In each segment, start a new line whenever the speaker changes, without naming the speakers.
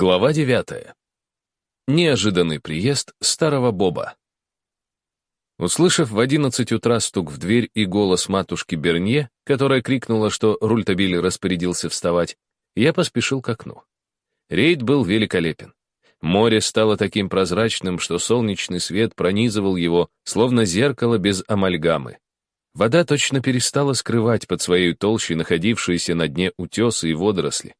Глава девятая. Неожиданный приезд старого Боба. Услышав в одиннадцать утра стук в дверь и голос матушки Бернье, которая крикнула, что Рультабиль распорядился вставать, я поспешил к окну. Рейд был великолепен. Море стало таким прозрачным, что солнечный свет пронизывал его, словно зеркало без амальгамы. Вода точно перестала скрывать под своей толщей находившиеся на дне утесы и водоросли.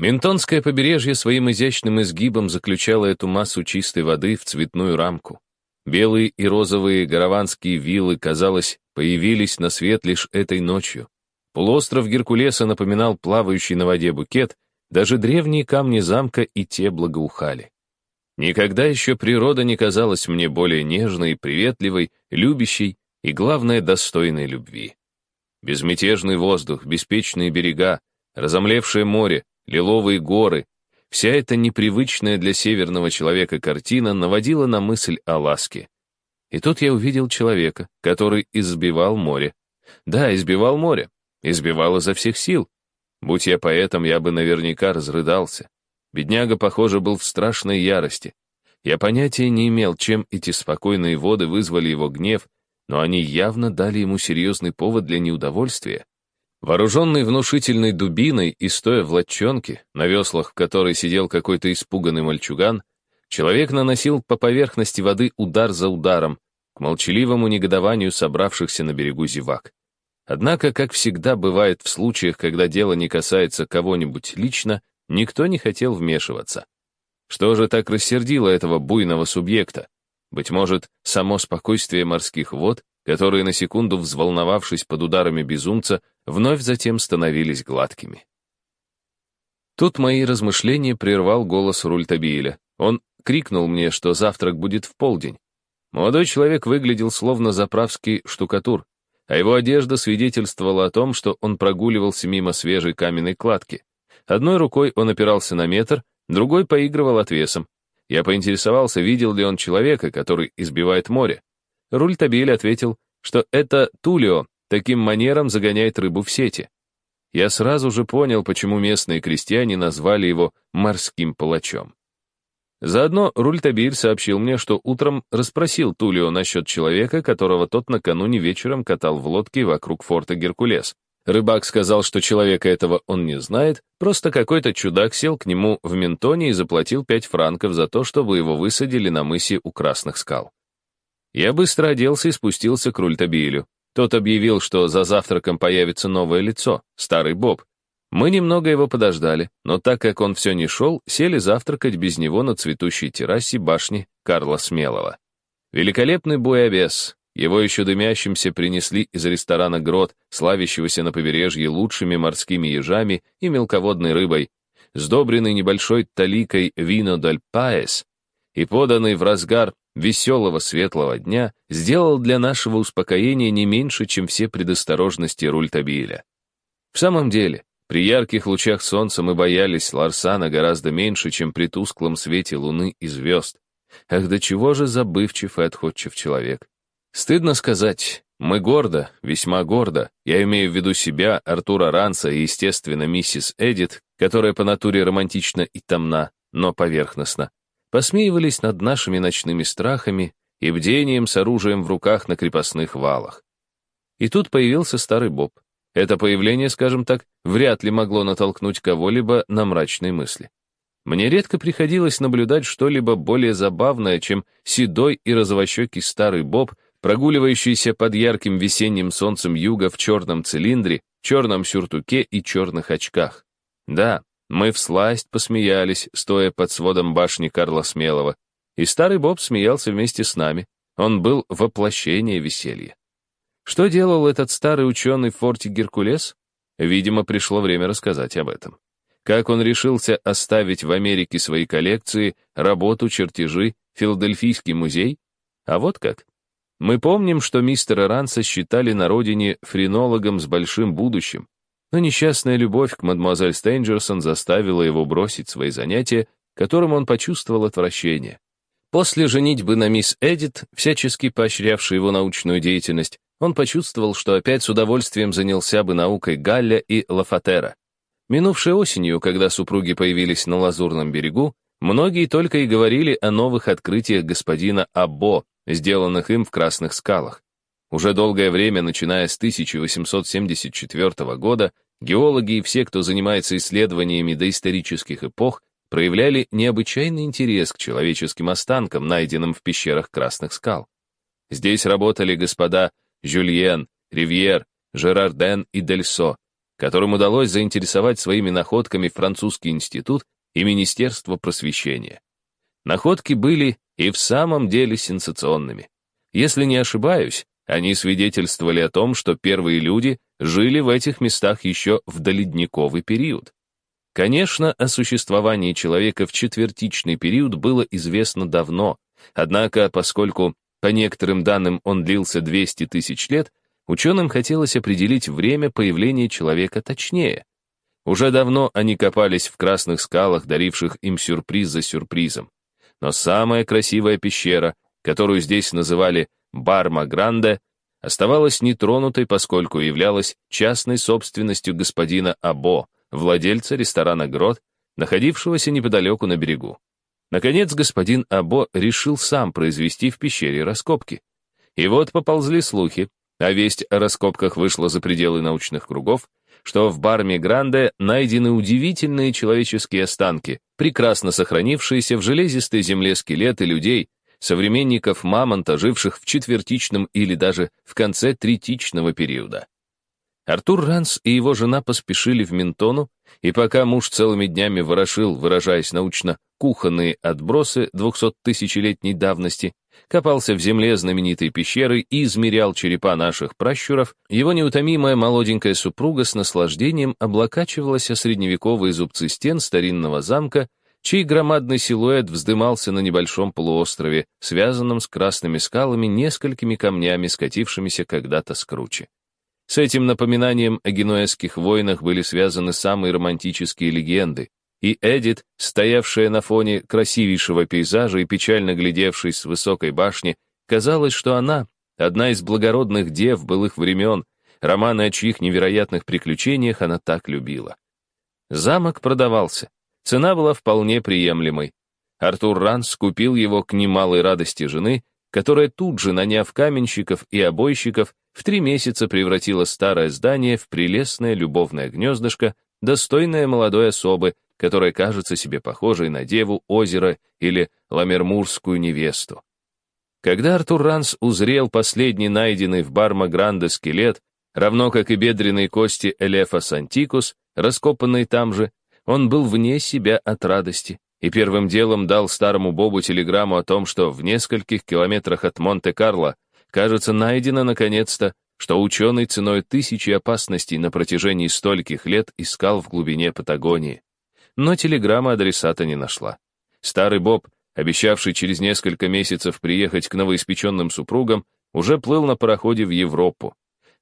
Ментонское побережье своим изящным изгибом заключало эту массу чистой воды в цветную рамку. Белые и розовые гараванские виллы, казалось, появились на свет лишь этой ночью. Полуостров Геркулеса напоминал плавающий на воде букет, даже древние камни замка и те благоухали. Никогда еще природа не казалась мне более нежной, приветливой, любящей и, главное, достойной любви. Безмятежный воздух, беспечные берега, разомлевшее море, лиловые горы. Вся эта непривычная для северного человека картина наводила на мысль о ласке. И тут я увидел человека, который избивал море. Да, избивал море. Избивал изо всех сил. Будь я поэтом, я бы наверняка разрыдался. Бедняга, похоже, был в страшной ярости. Я понятия не имел, чем эти спокойные воды вызвали его гнев, но они явно дали ему серьезный повод для неудовольствия. Вооруженный внушительной дубиной и стоя в лодчонке, на веслах в которой сидел какой-то испуганный мальчуган, человек наносил по поверхности воды удар за ударом, к молчаливому негодованию собравшихся на берегу зевак. Однако, как всегда бывает в случаях, когда дело не касается кого-нибудь лично, никто не хотел вмешиваться. Что же так рассердило этого буйного субъекта? Быть может, само спокойствие морских вод которые, на секунду взволновавшись под ударами безумца, вновь затем становились гладкими. Тут мои размышления прервал голос Рультабиеля. Он крикнул мне, что завтрак будет в полдень. Молодой человек выглядел словно заправский штукатур, а его одежда свидетельствовала о том, что он прогуливался мимо свежей каменной кладки. Одной рукой он опирался на метр, другой поигрывал отвесом. Я поинтересовался, видел ли он человека, который избивает море. Рультабиль ответил, что это Тулио таким манером загоняет рыбу в сети. Я сразу же понял, почему местные крестьяне назвали его морским палачом. Заодно Рультабиль сообщил мне, что утром расспросил Тулио насчет человека, которого тот накануне вечером катал в лодке вокруг форта Геркулес. Рыбак сказал, что человека этого он не знает, просто какой-то чудак сел к нему в Ментоне и заплатил пять франков за то, чтобы его высадили на мысе у Красных скал. Я быстро оделся и спустился к Рультабилю. Тот объявил, что за завтраком появится новое лицо, старый Боб. Мы немного его подождали, но так как он все не шел, сели завтракать без него на цветущей террасе башни Карла Смелого. Великолепный буябес. Его еще дымящимся принесли из ресторана Грот, славящегося на побережье лучшими морскими ежами и мелководной рыбой, сдобренный небольшой таликой вино даль паэс и поданный в разгар веселого светлого дня сделал для нашего успокоения не меньше, чем все предосторожности Рультабиля. В самом деле, при ярких лучах солнца мы боялись Ларсана гораздо меньше, чем при тусклом свете луны и звезд. Ах, до чего же забывчив и отходчив человек. Стыдно сказать, мы гордо, весьма гордо, я имею в виду себя, Артура Ранса и, естественно, миссис Эдит, которая по натуре романтична и томна, но поверхностна, посмеивались над нашими ночными страхами и бдением с оружием в руках на крепостных валах. И тут появился старый Боб. Это появление, скажем так, вряд ли могло натолкнуть кого-либо на мрачные мысли. Мне редко приходилось наблюдать что-либо более забавное, чем седой и розовощекий старый Боб, прогуливающийся под ярким весенним солнцем юга в черном цилиндре, черном сюртуке и черных очках. Да, мы всласть посмеялись, стоя под сводом башни Карла Смелого, и старый Боб смеялся вместе с нами. Он был воплощение веселья. Что делал этот старый ученый в форте Геркулес? Видимо, пришло время рассказать об этом. Как он решился оставить в Америке свои коллекции, работу, чертежи, филадельфийский музей? А вот как. Мы помним, что мистера Ранса считали на родине френологом с большим будущим, но несчастная любовь к мадемуазель Стейнджерсон заставила его бросить свои занятия, которым он почувствовал отвращение. После женитьбы на мисс Эдит, всячески поощрявшей его научную деятельность, он почувствовал, что опять с удовольствием занялся бы наукой Галля и Лафатера. Минувшей осенью, когда супруги появились на Лазурном берегу, Многие только и говорили о новых открытиях господина Або, сделанных им в Красных скалах. Уже долгое время, начиная с 1874 года, геологи и все, кто занимается исследованиями доисторических эпох, проявляли необычайный интерес к человеческим останкам, найденным в пещерах Красных скал. Здесь работали господа Жюльен, Ривьер, Жерарден и Дельсо, которым удалось заинтересовать своими находками французский институт и Министерство просвещения. Находки были и в самом деле сенсационными. Если не ошибаюсь, они свидетельствовали о том, что первые люди жили в этих местах еще в доледниковый период. Конечно, о существовании человека в четвертичный период было известно давно, однако, поскольку по некоторым данным он длился 200 тысяч лет, ученым хотелось определить время появления человека точнее. Уже давно они копались в красных скалах, даривших им сюрприз за сюрпризом. Но самая красивая пещера, которую здесь называли Барма Гранде, оставалась нетронутой, поскольку являлась частной собственностью господина Або, владельца ресторана «Грот», находившегося неподалеку на берегу. Наконец, господин Або решил сам произвести в пещере раскопки. И вот поползли слухи, а весть о раскопках вышла за пределы научных кругов, что в Барме Гранде найдены удивительные человеческие останки, прекрасно сохранившиеся в железистой земле скелеты людей, современников мамонта, живших в четвертичном или даже в конце третичного периода. Артур Ранс и его жена поспешили в Ментону, и пока муж целыми днями ворошил, выражаясь научно, кухонные отбросы двухсоттысячелетней давности, копался в земле знаменитой пещеры и измерял черепа наших пращуров, его неутомимая молоденькая супруга с наслаждением облокачивалась о средневековые зубцы стен старинного замка, чей громадный силуэт вздымался на небольшом полуострове, связанном с красными скалами несколькими камнями, скатившимися когда-то с кручи. С этим напоминанием о генуэзских войнах были связаны самые романтические легенды, и Эдит, стоявшая на фоне красивейшего пейзажа и печально глядевшей с высокой башни, казалось, что она — одна из благородных дев былых времен, романы о чьих невероятных приключениях она так любила. Замок продавался. Цена была вполне приемлемой. Артур Ранс купил его к немалой радости жены, которая тут же, наняв каменщиков и обойщиков, в три месяца превратила старое здание в прелестное любовное гнездышко, достойное молодой особы, которая кажется себе похожей на деву озера или ламермурскую невесту. Когда Артур Ранс узрел последний найденный в Барма-Гранде скелет, равно как и бедренные кости Элефа Сантикус, раскопанные там же, он был вне себя от радости и первым делом дал старому Бобу телеграмму о том, что в нескольких километрах от Монте-Карло Кажется, найдено наконец-то, что ученый ценой тысячи опасностей на протяжении стольких лет искал в глубине Патагонии. Но телеграмма адресата не нашла. Старый Боб, обещавший через несколько месяцев приехать к новоиспеченным супругам, уже плыл на пароходе в Европу.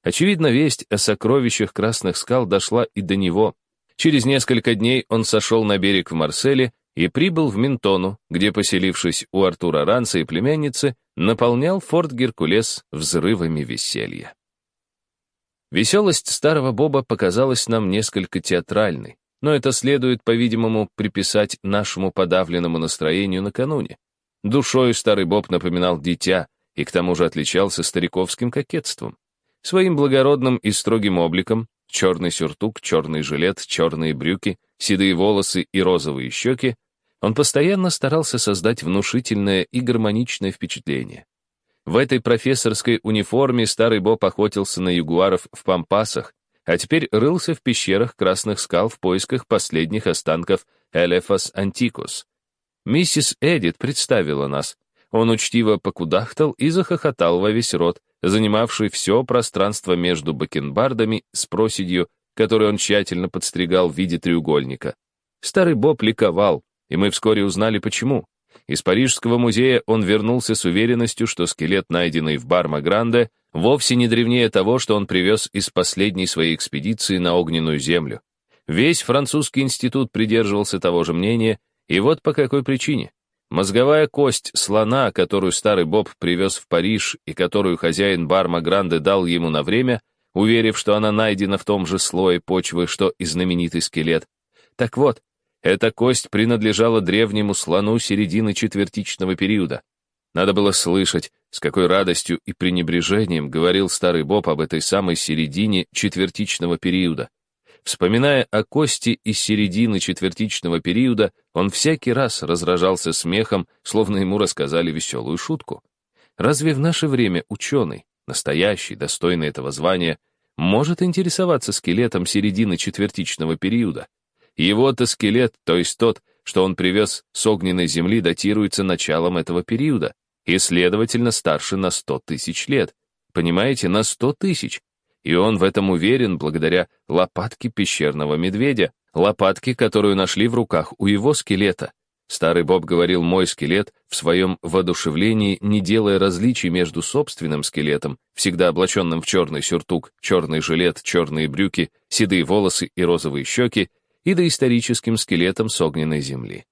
Очевидно, весть о сокровищах Красных скал дошла и до него. Через несколько дней он сошел на берег в Марселе и прибыл в Ментону, где, поселившись у Артура Ранца и племянницы, наполнял форт Геркулес взрывами веселья. Веселость старого Боба показалась нам несколько театральной, но это следует, по-видимому, приписать нашему подавленному настроению накануне. Душою старый Боб напоминал дитя и к тому же отличался стариковским кокетством. Своим благородным и строгим обликом, черный сюртук, черный жилет, черные брюки, седые волосы и розовые щеки, он постоянно старался создать внушительное и гармоничное впечатление. В этой профессорской униформе старый Боб охотился на ягуаров в пампасах, а теперь рылся в пещерах Красных скал в поисках последних останков Элефас антикус. Миссис Эдит представила нас. Он учтиво покудахтал и захохотал во весь рот, занимавший все пространство между бакенбардами с проседью, которую он тщательно подстригал в виде треугольника. Старый Боб ликовал, и мы вскоре узнали почему. Из Парижского музея он вернулся с уверенностью, что скелет, найденный в Барма-Гранде, вовсе не древнее того, что он привез из последней своей экспедиции на огненную землю. Весь французский институт придерживался того же мнения, и вот по какой причине. Мозговая кость слона, которую старый Боб привез в Париж и которую хозяин Барма-Гранде дал ему на время, уверив, что она найдена в том же слое почвы, что и знаменитый скелет. Так вот, Эта кость принадлежала древнему слону середины четвертичного периода. Надо было слышать, с какой радостью и пренебрежением говорил старый Боб об этой самой середине четвертичного периода. Вспоминая о кости из середины четвертичного периода, он всякий раз разражался смехом, словно ему рассказали веселую шутку. Разве в наше время ученый, настоящий, достойный этого звания, может интересоваться скелетом середины четвертичного периода? Его-то скелет, то есть тот, что он привез с огненной земли, датируется началом этого периода и, следовательно, старше на сто тысяч лет. Понимаете, на сто тысяч. И он в этом уверен благодаря лопатке пещерного медведя, лопатке, которую нашли в руках у его скелета. Старый Боб говорил «мой скелет» в своем воодушевлении, не делая различий между собственным скелетом, всегда облаченным в черный сюртук, черный жилет, черные брюки, седые волосы и розовые щеки, и доисторическим скелетом с огненной земли.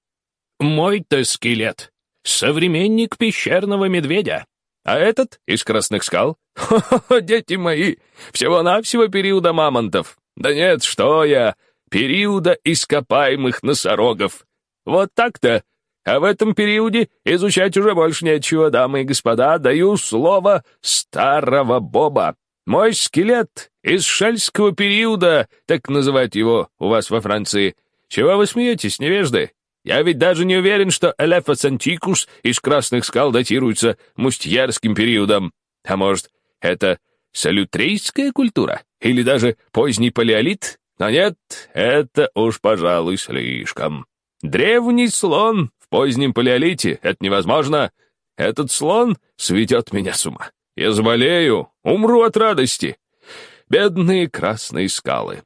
«Мой-то скелет! Современник пещерного медведя! А этот из красных скал? Хо-хо-хо, дети мои! Всего-навсего периода мамонтов! Да нет, что я! Периода ископаемых носорогов! Вот так-то! А в этом периоде изучать уже больше нечего, дамы и господа, даю слово старого Боба. Мой скелет из шельского периода, так называют его у вас во Франции. Чего вы смеетесь, невежды? Я ведь даже не уверен, что Элефас антикус из красных скал датируется мустьярским периодом. А может, это салютрейская культура? Или даже поздний палеолит? Но нет, это уж, пожалуй, слишком. Древний слон в позднем палеолите — это невозможно. Этот слон сведет меня с ума. Я заболею, умру от радости. Бедные красные скалы.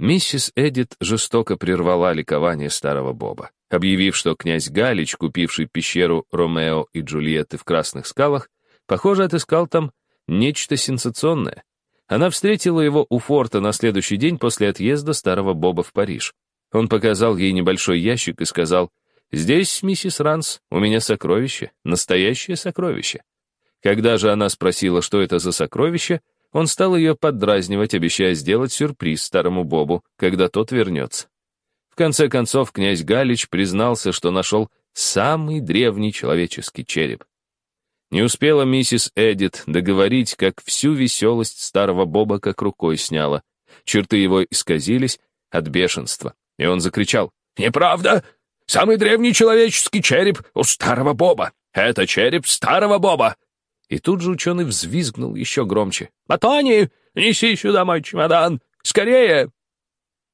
Миссис Эдит жестоко прервала ликование старого Боба, объявив, что князь Галич, купивший пещеру Ромео и Джульетты в Красных скалах, похоже, отыскал там нечто сенсационное. Она встретила его у форта на следующий день после отъезда старого Боба в Париж. Он показал ей небольшой ящик и сказал, «Здесь, миссис Ранс, у меня сокровище, настоящее сокровище». Когда же она спросила, что это за сокровище, он стал ее поддразнивать, обещая сделать сюрприз старому Бобу, когда тот вернется. В конце концов, князь Галич признался, что нашел самый древний человеческий череп. Не успела миссис Эдит договорить, как всю веселость старого Боба как рукой сняла. Черты его исказились от бешенства, и он закричал «Неправда! Самый древний человеческий череп у старого Боба! Это череп старого Боба! И тут же ученый взвизгнул еще громче. «Матони, неси сюда мой чемодан! Скорее!»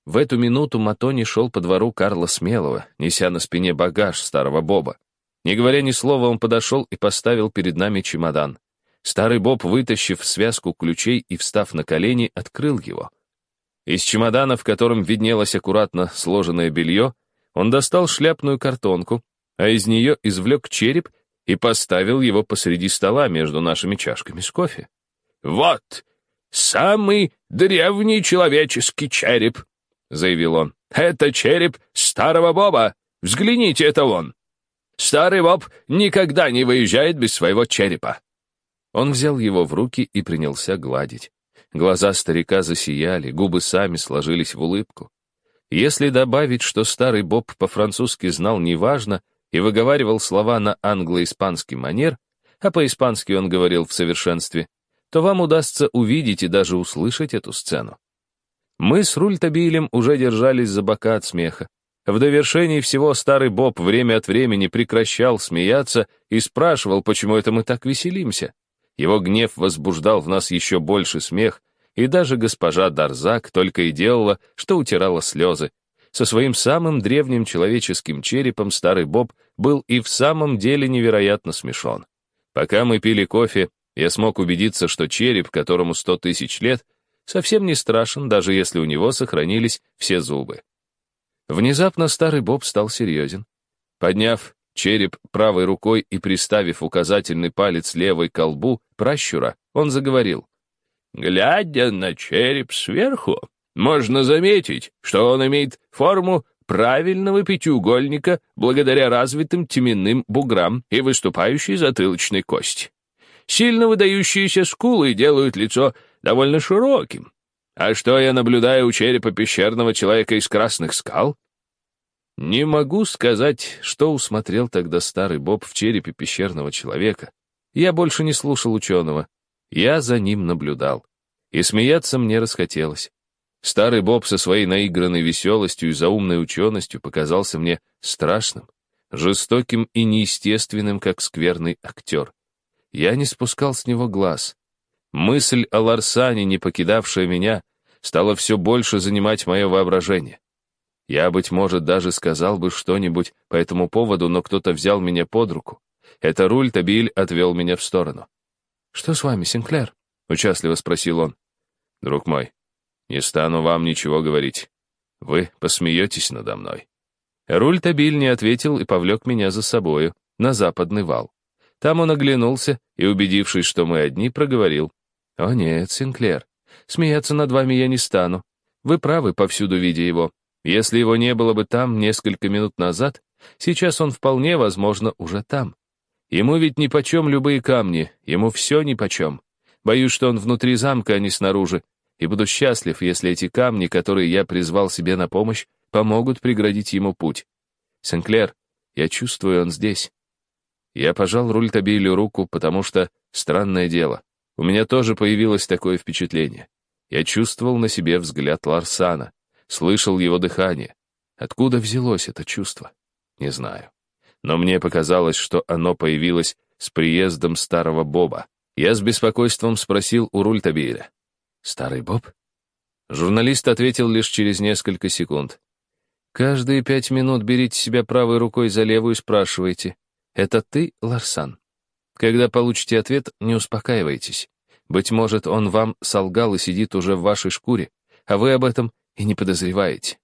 В эту минуту Матони шел по двору Карла Смелого, неся на спине багаж старого Боба. Не говоря ни слова, он подошел и поставил перед нами чемодан. Старый Боб, вытащив связку ключей и встав на колени, открыл его. Из чемодана, в котором виднелось аккуратно сложенное белье, он достал шляпную картонку, а из нее извлек череп и поставил его посреди стола между нашими чашками с кофе.
«Вот, самый древний человеческий череп», — заявил он. «Это череп старого Боба. Взгляните, это он. Старый Боб никогда не выезжает без своего черепа».
Он взял его в руки и принялся гладить. Глаза старика засияли, губы сами сложились в улыбку. Если добавить, что старый Боб по-французски знал неважно, и выговаривал слова на англо-испанский манер, а по-испански он говорил в совершенстве, то вам удастся увидеть и даже услышать эту сцену. Мы с Рультабилем уже держались за бока от смеха. В довершении всего старый Боб время от времени прекращал смеяться и спрашивал, почему это мы так веселимся. Его гнев возбуждал в нас еще больше смех, и даже госпожа Дарзак только и делала, что утирала слезы, со своим самым древним человеческим черепом старый Боб был и в самом деле невероятно смешон. Пока мы пили кофе, я смог убедиться, что череп, которому сто тысяч лет, совсем не страшен, даже если у него сохранились все зубы. Внезапно старый Боб стал серьезен. Подняв череп правой рукой и приставив указательный палец левой колбу пращура, он заговорил. «Глядя на череп сверху, можно заметить, что он имеет форму правильного пятиугольника благодаря развитым теменным буграм и выступающей затылочной кости. Сильно выдающиеся скулы делают лицо довольно широким. А что я наблюдаю у черепа пещерного человека из красных скал? Не могу сказать, что усмотрел тогда старый Боб в черепе пещерного человека. Я больше не слушал ученого. Я за ним наблюдал. И смеяться мне расхотелось. Старый Боб со своей наигранной веселостью и заумной ученостью показался мне страшным, жестоким и неестественным, как скверный актер. Я не спускал с него глаз. Мысль о Ларсане, не покидавшая меня, стала все больше занимать мое воображение. Я, быть может, даже сказал бы что-нибудь по этому поводу, но кто-то взял меня под руку. Это Руль Табиль отвел меня в сторону. «Что с вами, Синклер?» — участливо спросил он. «Друг мой, не стану вам ничего говорить. Вы посмеетесь надо мной». Руль Табиль не ответил и повлек меня за собою на западный вал. Там он оглянулся и, убедившись, что мы одни, проговорил. «О нет, Синклер, смеяться над вами я не стану. Вы правы, повсюду видя его. Если его не было бы там несколько минут назад, сейчас он вполне, возможно, уже там. Ему ведь нипочем любые камни, ему все нипочем. Боюсь, что он внутри замка, а не снаружи, и буду счастлив, если эти камни, которые я призвал себе на помощь, помогут преградить ему путь. Сенклер, я чувствую, он здесь. Я пожал руль Табилю руку, потому что, странное дело, у меня тоже появилось такое впечатление. Я чувствовал на себе взгляд Ларсана слышал его дыхание. Откуда взялось это чувство? Не знаю. Но мне показалось, что оно появилось с приездом старого Боба. Я с беспокойством спросил у Рультабиля. «Старый Боб?» Журналист ответил лишь через несколько секунд. «Каждые пять минут берите себя правой рукой за левую и спрашивайте. Это ты, Ларсан?» Когда получите ответ, не успокаивайтесь. Быть может, он вам солгал и сидит уже в вашей шкуре, а вы об этом и не подозреваете.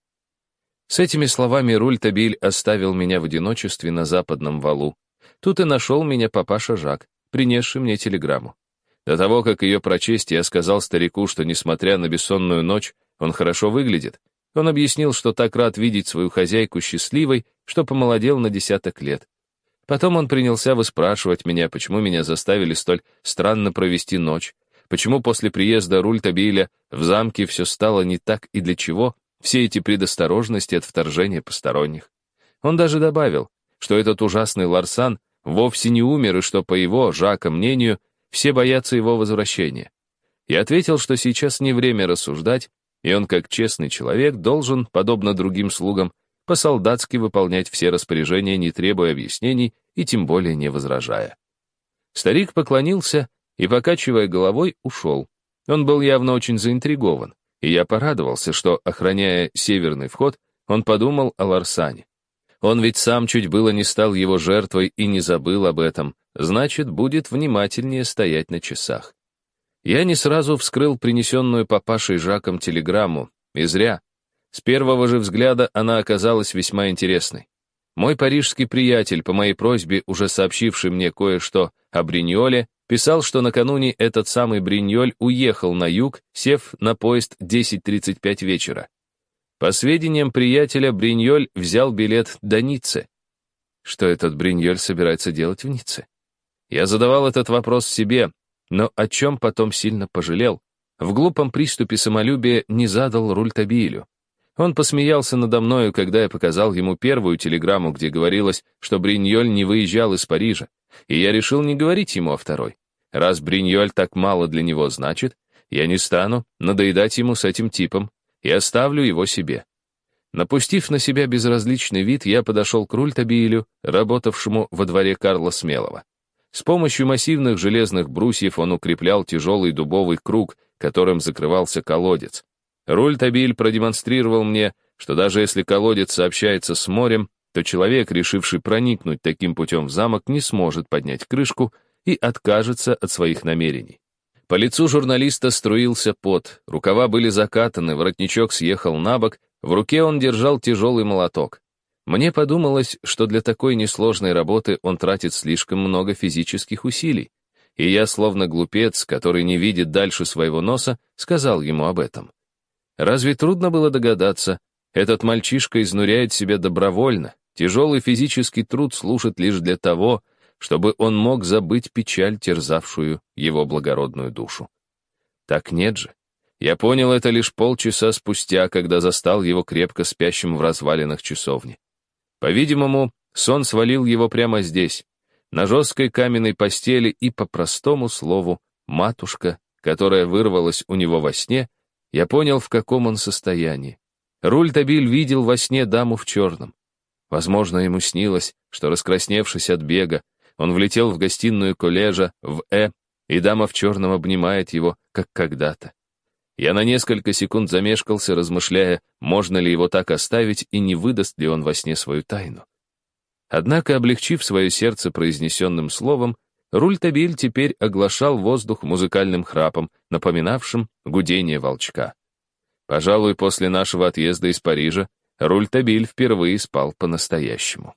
С этими словами Руль Табиль оставил меня в одиночестве на западном валу. Тут и нашел меня папаша Жак, принесший мне телеграмму. До того, как ее прочесть, я сказал старику, что, несмотря на бессонную ночь, он хорошо выглядит. Он объяснил, что так рад видеть свою хозяйку счастливой, что помолодел на десяток лет. Потом он принялся выспрашивать меня, почему меня заставили столь странно провести ночь, Почему после приезда Рультабиля в замке все стало не так и для чего все эти предосторожности от вторжения посторонних? Он даже добавил, что этот ужасный Ларсан вовсе не умер, и что, по его, Жака, мнению, все боятся его возвращения. Я ответил, что сейчас не время рассуждать, и он, как честный человек, должен, подобно другим слугам, по-солдатски выполнять все распоряжения, не требуя объяснений и тем более не возражая. Старик поклонился и, покачивая головой, ушел. Он был явно очень заинтригован, и я порадовался, что, охраняя северный вход, он подумал о Ларсане. Он ведь сам чуть было не стал его жертвой и не забыл об этом, значит, будет внимательнее стоять на часах. Я не сразу вскрыл принесенную папашей Жаком телеграмму, и зря. С первого же взгляда она оказалась весьма интересной. Мой парижский приятель, по моей просьбе, уже сообщивший мне кое-что о Бриньоле, писал, что накануне этот самый Бриньоль уехал на юг, сев на поезд 10.35 вечера. По сведениям приятеля, Бриньоль взял билет до Ниццы. Что этот Бриньоль собирается делать в Ницце? Я задавал этот вопрос себе, но о чем потом сильно пожалел. В глупом приступе самолюбия не задал Рультабилю. Он посмеялся надо мною, когда я показал ему первую телеграмму, где говорилось, что Бриньоль не выезжал из Парижа, и я решил не говорить ему о второй. Раз Бриньоль так мало для него значит, я не стану надоедать ему с этим типом и оставлю его себе. Напустив на себя безразличный вид, я подошел к Рультабилю, работавшему во дворе Карла Смелого. С помощью массивных железных брусьев он укреплял тяжелый дубовый круг, которым закрывался колодец. Рультабиль продемонстрировал мне, что даже если колодец сообщается с морем, то человек, решивший проникнуть таким путем в замок, не сможет поднять крышку и откажется от своих намерений. По лицу журналиста струился пот, рукава были закатаны, воротничок съехал на бок, в руке он держал тяжелый молоток. Мне подумалось, что для такой несложной работы он тратит слишком много физических усилий, и я, словно глупец, который не видит дальше своего носа, сказал ему об этом. Разве трудно было догадаться, этот мальчишка изнуряет себя добровольно, тяжелый физический труд служит лишь для того, чтобы он мог забыть печаль, терзавшую его благородную душу. Так нет же. Я понял это лишь полчаса спустя, когда застал его крепко спящим в развалинах часовни. По-видимому, сон свалил его прямо здесь, на жесткой каменной постели и, по простому слову, матушка, которая вырвалась у него во сне, я понял, в каком он состоянии. Руль-табиль видел во сне даму в черном. Возможно, ему снилось, что, раскрасневшись от бега, он влетел в гостиную коллежа в Э, и дама в черном обнимает его, как когда-то. Я на несколько секунд замешкался, размышляя, можно ли его так оставить и не выдаст ли он во сне свою тайну. Однако, облегчив свое сердце произнесенным словом, Рультабиль теперь оглашал воздух музыкальным храпом, напоминавшим гудение волчка. Пожалуй, после нашего отъезда из Парижа Рультабиль впервые спал по-настоящему.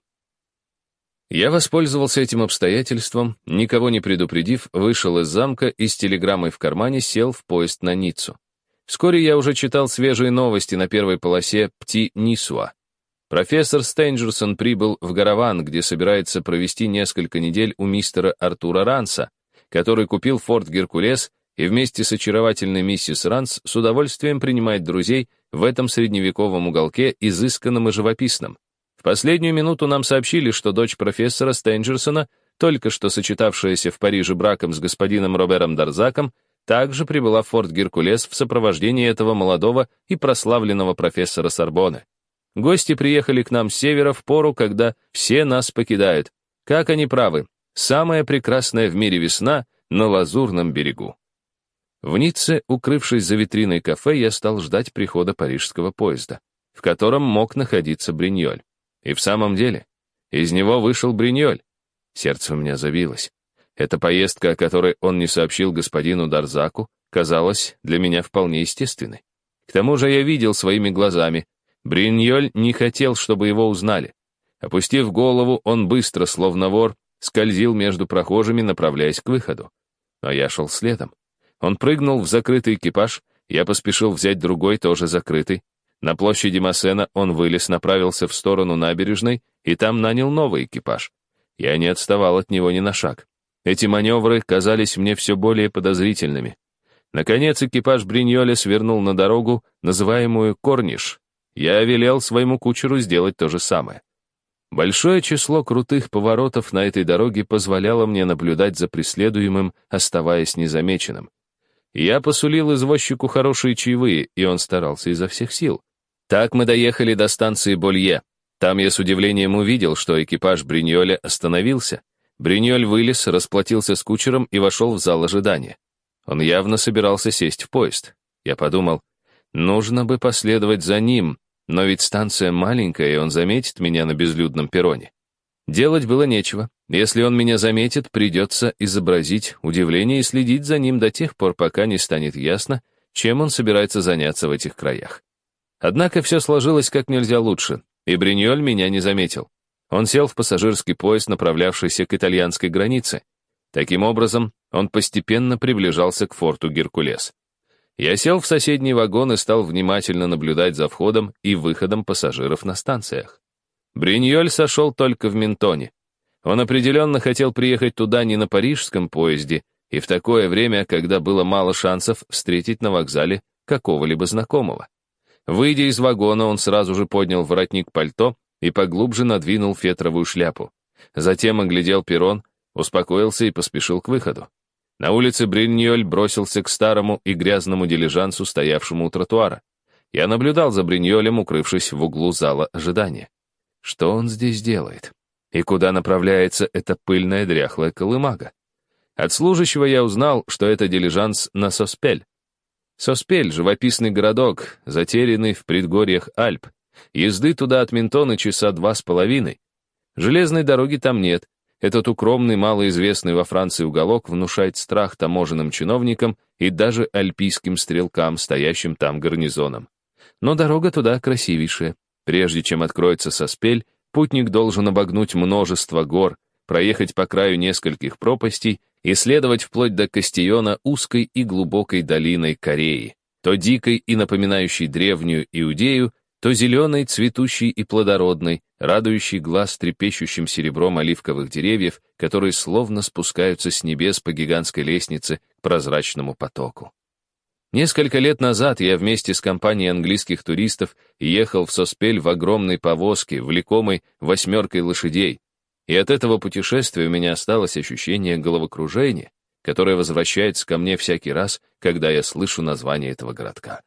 Я воспользовался этим обстоятельством, никого не предупредив, вышел из замка и с телеграммой в кармане сел в поезд на Ниццу. Вскоре я уже читал свежие новости на первой полосе «Пти-Нисуа». Профессор Стенджерсон прибыл в Гараван, где собирается провести несколько недель у мистера Артура Ранса, который купил форт Геркулес и вместе с очаровательной миссис Ранс с удовольствием принимает друзей в этом средневековом уголке, изысканном и живописном. Последнюю минуту нам сообщили, что дочь профессора Стенджерсона, только что сочетавшаяся в Париже браком с господином Робером Дарзаком, также прибыла в форт Геркулес в сопровождении этого молодого и прославленного профессора Сорбоны. Гости приехали к нам с севера в пору, когда все нас покидают. Как они правы, самая прекрасная в мире весна на Лазурном берегу. В Ницце, укрывшись за витриной кафе, я стал ждать прихода парижского поезда, в котором мог находиться Бриньоль. И в самом деле, из него вышел Бриньоль. Сердце у меня забилось. Эта поездка, о которой он не сообщил господину Дарзаку, казалась для меня вполне естественной. К тому же я видел своими глазами, Бриньоль не хотел, чтобы его узнали. Опустив голову, он быстро, словно вор, скользил между прохожими, направляясь к выходу. Но я шел следом. Он прыгнул в закрытый экипаж, я поспешил взять другой, тоже закрытый. На площади Массена он вылез, направился в сторону набережной и там нанял новый экипаж. Я не отставал от него ни на шаг. Эти маневры казались мне все более подозрительными. Наконец экипаж Бриньоля свернул на дорогу, называемую Корниш, я велел своему кучеру сделать то же самое. Большое число крутых поворотов на этой дороге позволяло мне наблюдать за преследуемым, оставаясь незамеченным. Я посулил извозчику хорошие чаевые, и он старался изо всех сил. Так мы доехали до станции Болье. Там я с удивлением увидел, что экипаж Бриньоля остановился. Бриньоль вылез, расплатился с кучером и вошел в зал ожидания. Он явно собирался сесть в поезд. Я подумал, нужно бы последовать за ним, но ведь станция маленькая, и он заметит меня на безлюдном перроне. Делать было нечего. Если он меня заметит, придется изобразить удивление и следить за ним до тех пор, пока не станет ясно, чем он собирается заняться в этих краях. Однако все сложилось как нельзя лучше, и Бриньоль меня не заметил. Он сел в пассажирский поезд, направлявшийся к итальянской границе. Таким образом, он постепенно приближался к форту Геркулес. Я сел в соседний вагон и стал внимательно наблюдать за входом и выходом пассажиров на станциях. Бриньоль сошел только в Ментоне. Он определенно хотел приехать туда не на парижском поезде и в такое время, когда было мало шансов встретить на вокзале какого-либо знакомого. Выйдя из вагона, он сразу же поднял воротник пальто и поглубже надвинул фетровую шляпу. Затем оглядел перрон, успокоился и поспешил к выходу. На улице Бриньоль бросился к старому и грязному дилижансу, стоявшему у тротуара. Я наблюдал за Бриньолем, укрывшись в углу зала ожидания. Что он здесь делает? И куда направляется эта пыльная дряхлая колымага? От служащего я узнал, что это дилижанс на Соспель. Соспель — живописный городок, затерянный в предгорьях Альп. Езды туда от Ментона часа два с половиной. Железной дороги там нет, этот укромный, малоизвестный во Франции уголок внушает страх таможенным чиновникам и даже альпийским стрелкам, стоящим там гарнизоном. Но дорога туда красивейшая. Прежде чем откроется Соспель, путник должен обогнуть множество гор, проехать по краю нескольких пропастей и следовать вплоть до Кастиона узкой и глубокой долиной Кореи, то дикой и напоминающей древнюю Иудею, то зеленой, цветущей и плодородной, радующей глаз трепещущим серебром оливковых деревьев, которые словно спускаются с небес по гигантской лестнице к прозрачному потоку. Несколько лет назад я вместе с компанией английских туристов ехал в Соспель в огромной повозке, влекомой восьмеркой лошадей. И от этого путешествия у меня осталось ощущение головокружения, которое возвращается ко мне всякий раз, когда я слышу название этого городка.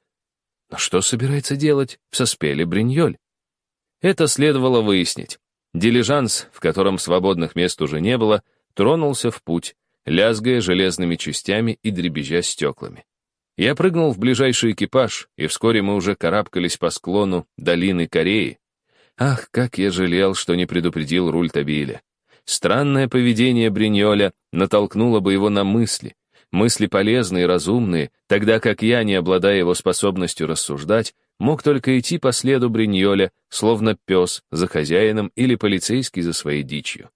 Но что собирается делать в Соспеле Бриньоль? Это следовало выяснить. Дилижанс, в котором свободных мест уже не было, тронулся в путь, лязгая железными частями и дребезжа стеклами. Я прыгнул в ближайший экипаж, и вскоре мы уже карабкались по склону долины Кореи. Ах, как я жалел, что не предупредил руль Табиля. Странное поведение Бриньоля натолкнуло бы его на мысли, мысли полезные и разумные, тогда как я, не обладая его способностью рассуждать, мог только идти по следу Бриньоля, словно пес за хозяином или полицейский за своей дичью.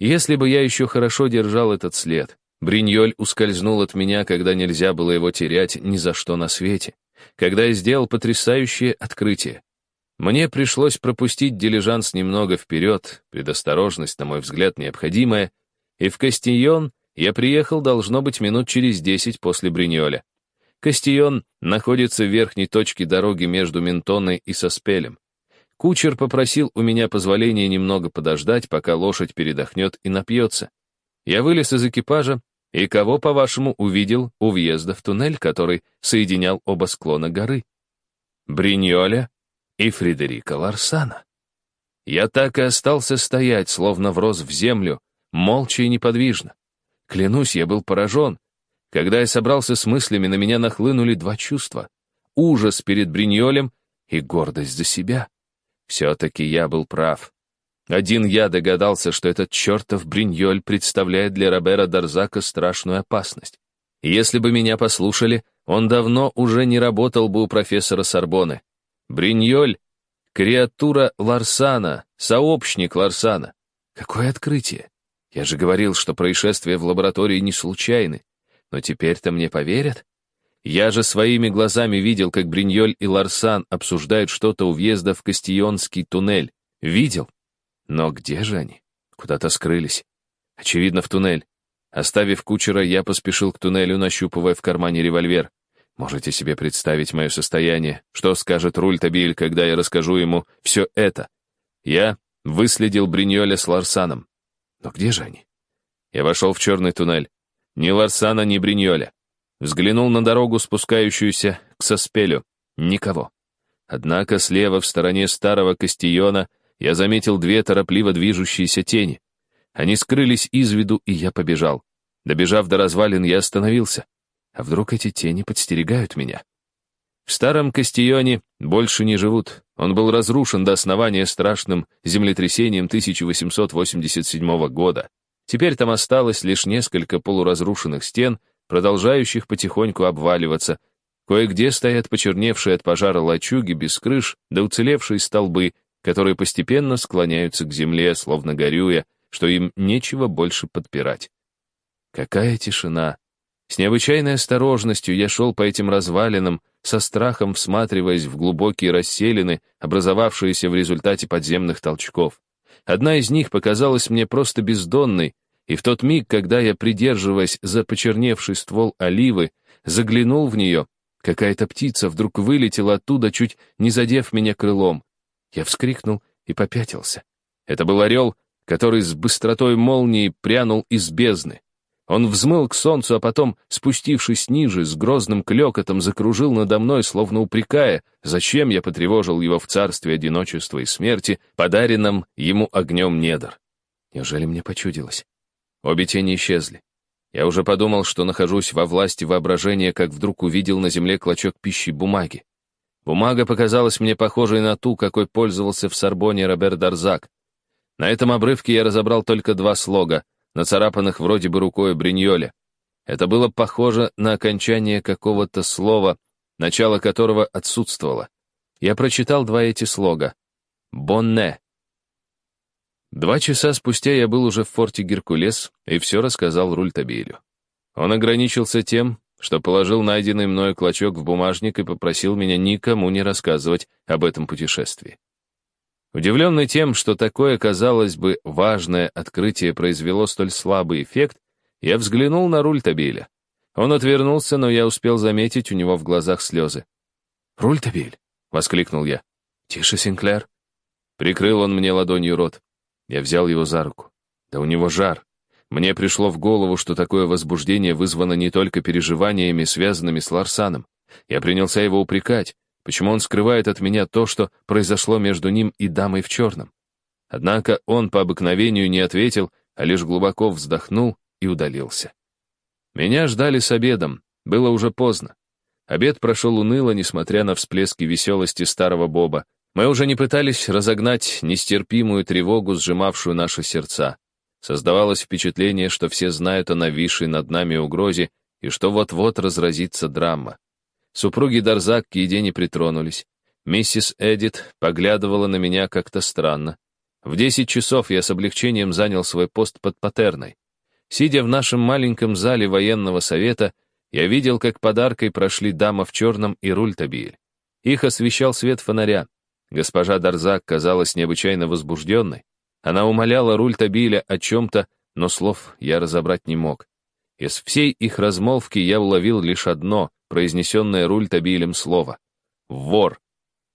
Если бы я еще хорошо держал этот след, Бриньоль ускользнул от меня, когда нельзя было его терять ни за что на свете, когда я сделал потрясающее открытие. Мне пришлось пропустить дилижанс немного вперед, предосторожность, на мой взгляд, необходимая, и в Кастийон я приехал, должно быть, минут через десять после Бриньоля. Кастион находится в верхней точке дороги между Ментоной и Соспелем. Кучер попросил у меня позволения немного подождать, пока лошадь передохнет и напьется. Я вылез из экипажа, и кого, по-вашему, увидел у въезда в туннель, который соединял оба склона горы? Бриньоля и Фредерика Ларсана. Я так и остался стоять, словно врос в землю, молча и неподвижно. Клянусь, я был поражен. Когда я собрался с мыслями, на меня нахлынули два чувства. Ужас перед Бриньолем и гордость за себя. Все-таки я был прав. Один я догадался, что этот чертов Бриньоль представляет для Робера Дарзака страшную опасность. Если бы меня послушали, он давно уже не работал бы у профессора Сорбоны. Бриньоль — креатура Ларсана, сообщник Ларсана. Какое открытие! Я же говорил, что происшествия в лаборатории не случайны. Но теперь-то мне поверят? Я же своими глазами видел, как Бриньоль и Ларсан обсуждают что-то у въезда в Кастионский туннель. Видел. Но где же они? Куда-то скрылись. Очевидно, в туннель. Оставив кучера, я поспешил к туннелю, нащупывая в кармане револьвер. Можете себе представить мое состояние. Что скажет Руль Табиль, когда я расскажу ему все это? Я выследил Бриньоля с Ларсаном. Но где же они? Я вошел в черный туннель. Ни Ларсана, ни Бриньоля. Взглянул на дорогу, спускающуюся к Соспелю. Никого. Однако слева, в стороне старого Кастиона, я заметил две торопливо движущиеся тени. Они скрылись из виду, и я побежал. Добежав до развалин, я остановился. А вдруг эти тени подстерегают меня? В старом Кастионе больше не живут. Он был разрушен до основания страшным землетрясением 1887 года. Теперь там осталось лишь несколько полуразрушенных стен, продолжающих потихоньку обваливаться. Кое-где стоят почерневшие от пожара лачуги без крыш, да уцелевшие столбы, которые постепенно склоняются к земле, словно горюя, что им нечего больше подпирать. Какая тишина! С необычайной осторожностью я шел по этим развалинам, со страхом всматриваясь в глубокие расселины, образовавшиеся в результате подземных толчков. Одна из них показалась мне просто бездонной, и в тот миг, когда я, придерживаясь за почерневший ствол оливы, заглянул в нее, какая-то птица вдруг вылетела оттуда, чуть не задев меня крылом. Я вскрикнул и попятился. Это был орел, который с быстротой молнии прянул из бездны. Он взмыл к солнцу, а потом, спустившись ниже, с грозным клёкотом закружил надо мной, словно упрекая, зачем я потревожил его в царстве одиночества и смерти, подаренном ему огнем недр. Неужели мне почудилось? Обе тени исчезли. Я уже подумал, что нахожусь во власти воображения, как вдруг увидел на земле клочок пищи бумаги. Бумага показалась мне похожей на ту, какой пользовался в Сорбоне Роберт Дарзак. На этом обрывке я разобрал только два слога — нацарапанных вроде бы рукой Бриньоля. Это было похоже на окончание какого-то слова, начало которого отсутствовало. Я прочитал два эти слога. «Бонне». Два часа спустя я был уже в форте Геркулес и все рассказал Рультабилю. Он ограничился тем, что положил найденный мною клочок в бумажник и попросил меня никому не рассказывать об этом путешествии. Удивленный тем, что такое, казалось бы, важное открытие произвело столь слабый эффект, я взглянул на руль Табиля. Он отвернулся, но я успел заметить у него в глазах слезы. «Рультабель!» — воскликнул я. «Тише, Синклер!» Прикрыл он мне ладонью рот. Я взял его за руку. Да у него жар. Мне пришло в голову, что такое возбуждение вызвано не только переживаниями, связанными с Ларсаном. Я принялся его упрекать, почему он скрывает от меня то, что произошло между ним и дамой в черном. Однако он по обыкновению не ответил, а лишь глубоко вздохнул и удалился. Меня ждали с обедом, было уже поздно. Обед прошел уныло, несмотря на всплески веселости старого Боба. Мы уже не пытались разогнать нестерпимую тревогу, сжимавшую наши сердца. Создавалось впечатление, что все знают о нависшей над нами угрозе и что вот-вот разразится драма. Супруги Дарзак к еде не притронулись. Миссис Эдит поглядывала на меня как-то странно. В десять часов я с облегчением занял свой пост под патерной. Сидя в нашем маленьком зале военного совета, я видел, как подаркой прошли дама в черном и Рультабиль. Их освещал свет фонаря. Госпожа Дарзак казалась необычайно возбужденной. Она умоляла Рультабиля о чем-то, но слов я разобрать не мог. Из всей их размолвки я уловил лишь одно, произнесенное Рультабилем слово — «вор».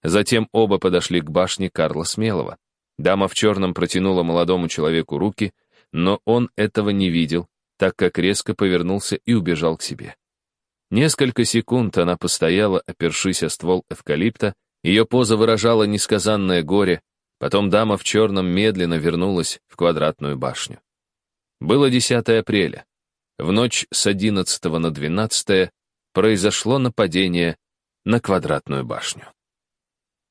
Затем оба подошли к башне Карла Смелого. Дама в черном протянула молодому человеку руки, но он этого не видел, так как резко повернулся и убежал к себе. Несколько секунд она постояла, опершись о ствол эвкалипта, ее поза выражала несказанное горе, потом дама в черном медленно вернулась в квадратную башню. Было 10 апреля. В ночь с 11 на 12 произошло нападение на квадратную башню.